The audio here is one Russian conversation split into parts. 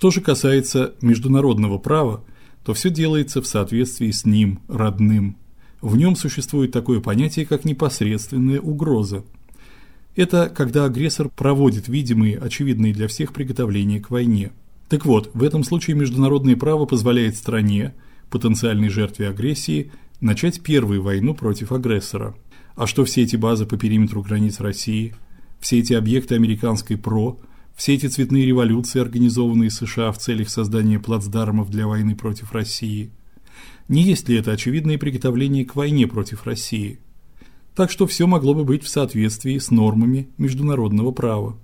Что же касается международного права, то все делается в соответствии с ним, родным. В нем существует такое понятие, как непосредственная угроза. Это когда агрессор проводит видимые, очевидные для всех приготовления к войне. Так вот, в этом случае международное право позволяет стране, потенциальной жертве агрессии, начать первую войну против агрессора. А что все эти базы по периметру границ России, все эти объекты американской ПРО, все эти цветные революции, организованные США в целях создания плацдармов для войны против России. Не есть ли это очевидное приготовление к войне против России? Так что все могло бы быть в соответствии с нормами международного права.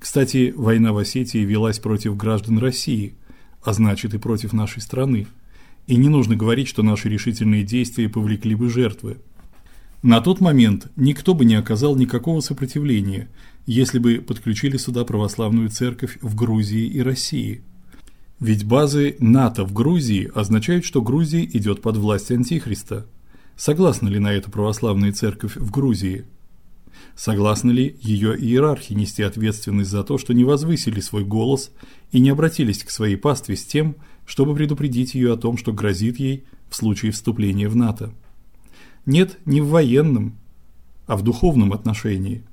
Кстати, война в Осетии велась против граждан России, а значит и против нашей страны. И не нужно говорить, что наши решительные действия повлекли бы жертвы. На тот момент никто бы не оказал никакого сопротивления, если бы подключили сюда православную церковь в Грузии и России. Ведь базы НАТО в Грузии означают, что Грузия идет под власть антихриста. Согласна ли на это православная церковь в Грузии? Согласны ли ее иерархи нести ответственность за то, что не возвысили свой голос и не обратились к своей пастве с тем, чтобы предупредить ее о том, что грозит ей в случае вступления в НАТО? Нет, не в военном, а в духовном отношении.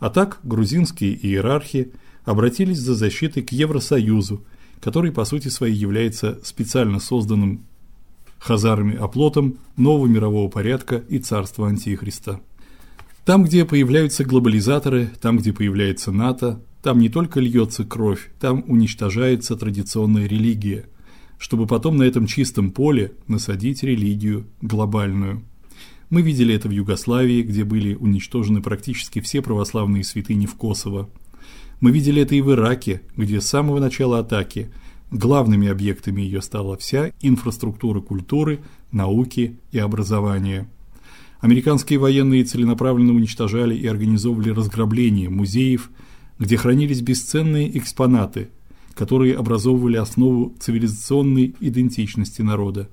А так грузинские иерархи обратились за защитой к Евросоюзу, который по сути своей является специально созданным хазарами оплотом нового мирового порядка и царства антихриста. Там, где появляются глобализаторы, там, где появляется НАТО, там не только льется кровь, там уничтожается традиционная религия, чтобы потом на этом чистом поле насадить религию глобальную. Мы видели это в Югославии, где были уничтожены практически все православные святыни в Косово. Мы видели это и в Ираке, где с самого начала атаки главными объектами ее стала вся инфраструктура культуры, науки и образования. Американские военные целенаправленно уничтожали и организовывали разграбление музеев, где хранились бесценные экспонаты, которые образовывали основу цивилизационной идентичности народа.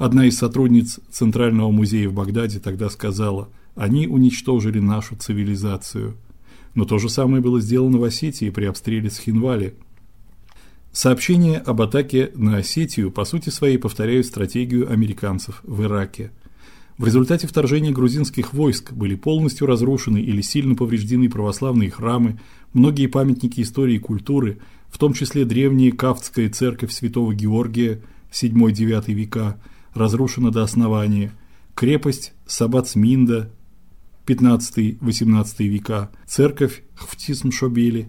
Одна из сотрудниц Центрального музея в Багдаде тогда сказала: "Они уничтожили нашу цивилизацию". Но то же самое было сделано в Осетии при обстреле Схинвали. Сообщения об атаке на Осетию по сути своей повторяют стратегию американцев в Ираке. В результате вторжения грузинских войск были полностью разрушены или сильно повреждены православные храмы, многие памятники истории и культуры, в том числе древняя Кафтская церковь Святого Георгия VII-IX века, разрушена до основания. Крепость Сабацминда 15-18 века, церковь Хвтисмшобели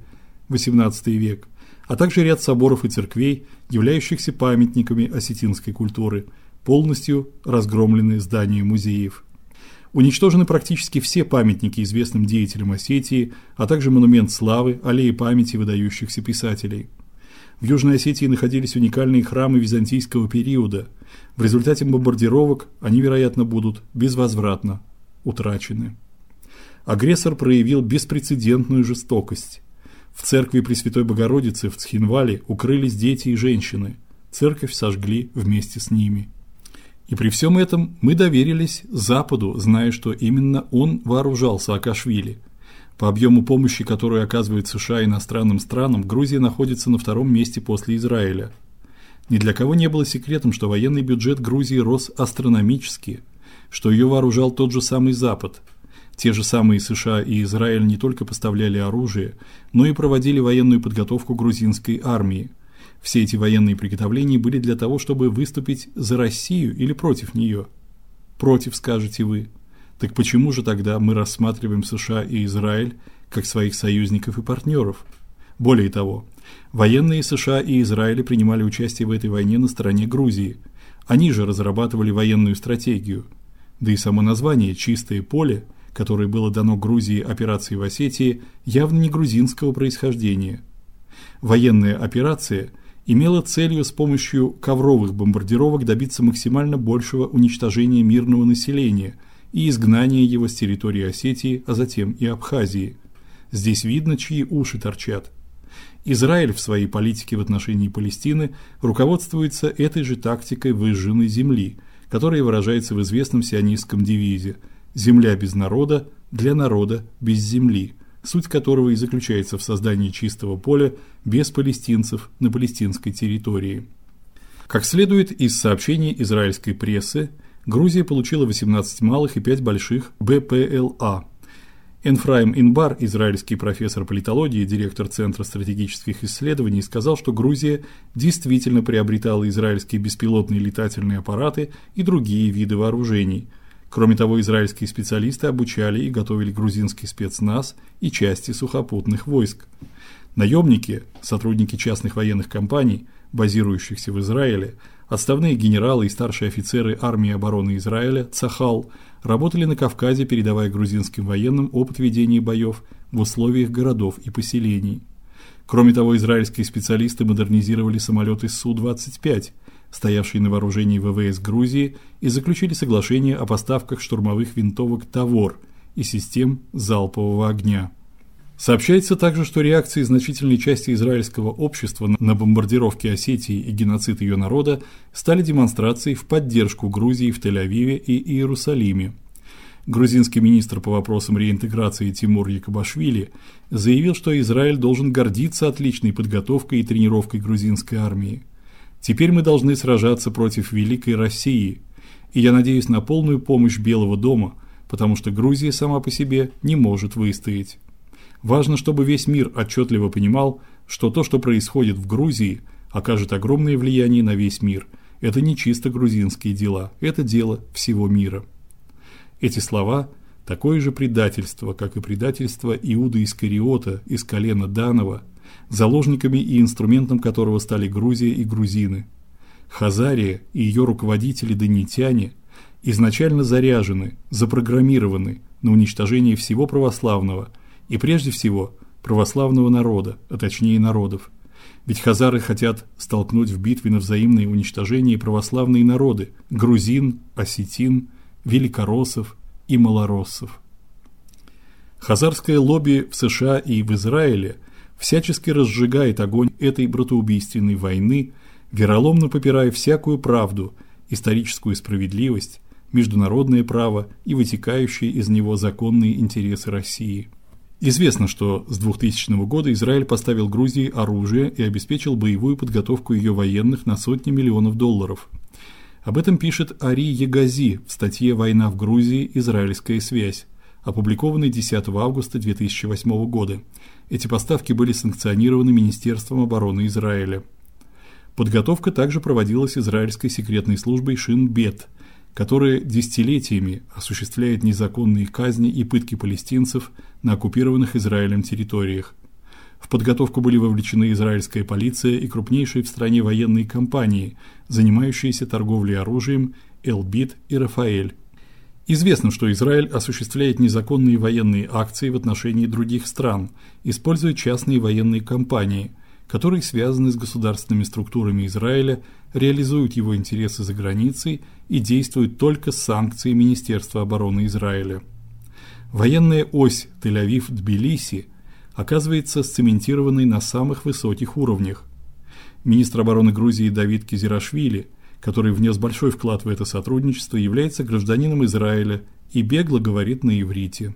18 век, а также ряд соборов и церквей, являющихся памятниками осетинской культуры, полностью разгромлены здания музеев. Уничтожены практически все памятники известным деятелям Осетии, а также монумент славы, аллеи памяти выдающихся писателей. В Южной Осетии находились уникальные храмы византийского периода. В результате бомбардировок они, вероятно, будут безвозвратно утрачены. Агрессор проявил беспрецедентную жестокость. В церкви Пресвятой Богородицы в Цхинвале укрылись дети и женщины. Церковь сожгли вместе с ними. И при всем этом мы доверились Западу, зная, что именно он вооружал Саакашвили – по объему помощи, которую оказывает США иностранным странам, Грузия находится на втором месте после Израиля. Ни для кого не было секретом, что военный бюджет Грузии рос астрономически, что ее вооружал тот же самый Запад. Те же самые США и Израиль не только поставляли оружие, но и проводили военную подготовку грузинской армии. Все эти военные приготовления были для того, чтобы выступить за Россию или против нее. Против, скажете вы. Так почему же тогда мы рассматриваем США и Израиль как своих союзников и партнеров? Более того, военные США и Израиль принимали участие в этой войне на стороне Грузии. Они же разрабатывали военную стратегию. Да и само название Чистое поле, которое было дано Грузии операцией в Осетии, явно не грузинского происхождения. Военная операция имела целью с помощью ковровых бомбардировок добиться максимально большего уничтожения мирного населения – и изгнание его с территории Осетии, а затем и Абхазии. Здесь видно, чьи уши торчат. Израиль в своей политике в отношении Палестины руководствуется этой же тактикой выжженной земли, которая выражается в известном сионистском девизе: земля без народа для народа без земли, суть которого и заключается в создании чистого поля без палестинцев на палестинской территории. Как следует из сообщений израильской прессы, Грузия получила 18 малых и 5 больших БПЛА. Энфраим Инбар, израильский профессор политологии, директор Центра стратегических исследований, сказал, что Грузия действительно приобретала израильские беспилотные летательные аппараты и другие виды вооружений. Кроме того, израильские специалисты обучали и готовили грузинский спецназ и части сухопутных войск. Наемники, сотрудники частных военных компаний, базирующихся в Израиле, Отставные генералы и старшие офицеры армии обороны Израиля Цахал работали на Кавказе, передавая грузинским военным опыт ведения боев в условиях городов и поселений. Кроме того, израильские специалисты модернизировали самолеты Су-25, стоявшие на вооружении ВВС Грузии, и заключили соглашение о поставках штурмовых винтовок Тавор и систем залпового огня. Сообщается также, что реакцией значительной части израильского общества на бомбардировки Осетии и геноцид ее народа стали демонстрации в поддержку Грузии в Тель-Авиве и Иерусалиме. Грузинский министр по вопросам реинтеграции Тимур Якобашвили заявил, что Израиль должен гордиться отличной подготовкой и тренировкой грузинской армии. Теперь мы должны сражаться против великой России. И я надеюсь на полную помощь Белого дома, потому что Грузия сама по себе не может выстоять. Важно, чтобы весь мир отчетливо понимал, что то, что происходит в Грузии, окажет огромное влияние на весь мир. Это не чисто грузинские дела, это дело всего мира. Эти слова такое же предательство, как и предательство Иуда Искариота из колена Данова, заложниками и инструментом которого стали Грузия и грузины. Хазария и ее руководители донитяне изначально заряжены, запрограммированы на уничтожение всего православного – и прежде всего православного народа, а точнее народов. Ведь хазары хотят столкнуть в битве на взаимное уничтожение православные народы: грузин, осетин, великороссов и малороссов. Хазарское лобби в США и в Израиле всячески разжигает огонь этой братоубийственной войны, вероломно попирая всякую правду, историческую справедливость, международное право и вытекающие из него законные интересы России. Известно, что с 2000 года Израиль поставил Грузии оружие и обеспечил боевую подготовку ее военных на сотни миллионов долларов. Об этом пишет Ари Егази в статье Война в Грузии. Израильская связь, опубликованной 10 августа 2008 года. Эти поставки были санкционированы Министерством обороны Израиля. Подготовка также проводилась израильской секретной службой Шинбет – которая десятилетиями осуществляет незаконные казни и пытки палестинцев на оккупированных Израилем территориях. В подготовку были вовлечены израильская полиция и крупнейшие в стране военные компании, занимающиеся торговлей оружием Элбит и Рафаэль. Известно, что Израиль осуществляет незаконные военные акции в отношении других стран, используя частные военные компании, которые связаны с государственными структурами Израиля, реализуют его интересы за границей и действуют только с санкцией Министерства обороны Израиля. Военная ось Тель-Авив-Тбилиси оказывается сцементированной на самых высоких уровнях. Министр обороны Грузии Давид Кизирашвили, который внес большой вклад в это сотрудничество, является гражданином Израиля и бегло говорит на иврите.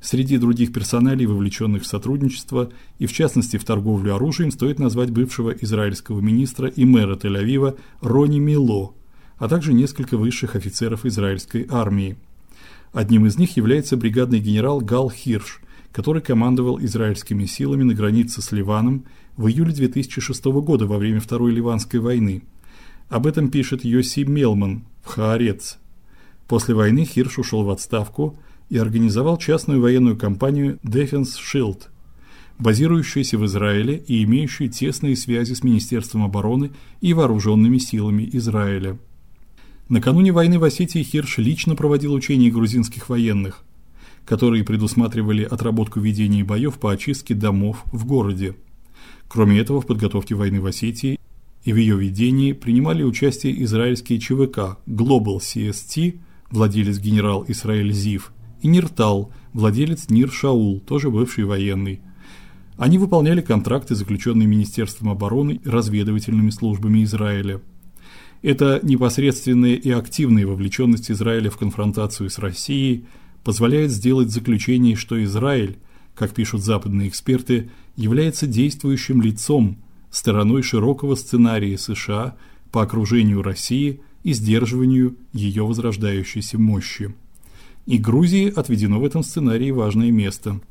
Среди других персоналей, вовлеченных в сотрудничество и в частности в торговлю оружием, стоит назвать бывшего израильского министра и мэра Тель-Авива Рони Мило, а также несколько высших офицеров израильской армии. Одним из них является бригадный генерал Гал Хирш, который командовал израильскими силами на границе с Ливаном в июле 2006 года во время Второй ливанской войны. Об этом пишет Йоси Мелман в Хаарец. После войны Хирш ушел в отставку и организовал частную военную компанию Defense Shield, базирующуюся в Израиле и имеющую тесные связи с Министерством обороны и вооруженными силами Израиля. Накануне войны в Осетии Хирш лично проводил учения грузинских военных, которые предусматривали отработку ведения боев по очистке домов в городе. Кроме этого, в подготовке войны в Осетии и в ее ведении принимали участие израильские ЧВК Global CST, владелец генерал Исраэль Зив, и Ниртал, владелец Нир Шаул, тоже бывший военный. Они выполняли контракты, заключенные Министерством обороны и разведывательными службами Израиля. Эта непосредственная и активная вовлеченность Израиля в конфронтацию с Россией позволяет сделать заключение, что Израиль, как пишут западные эксперты, является действующим лицом, стороной широкого сценария США по окружению России и сдерживанию ее возрождающейся мощи. И Грузии отведено в этом сценарии важное место –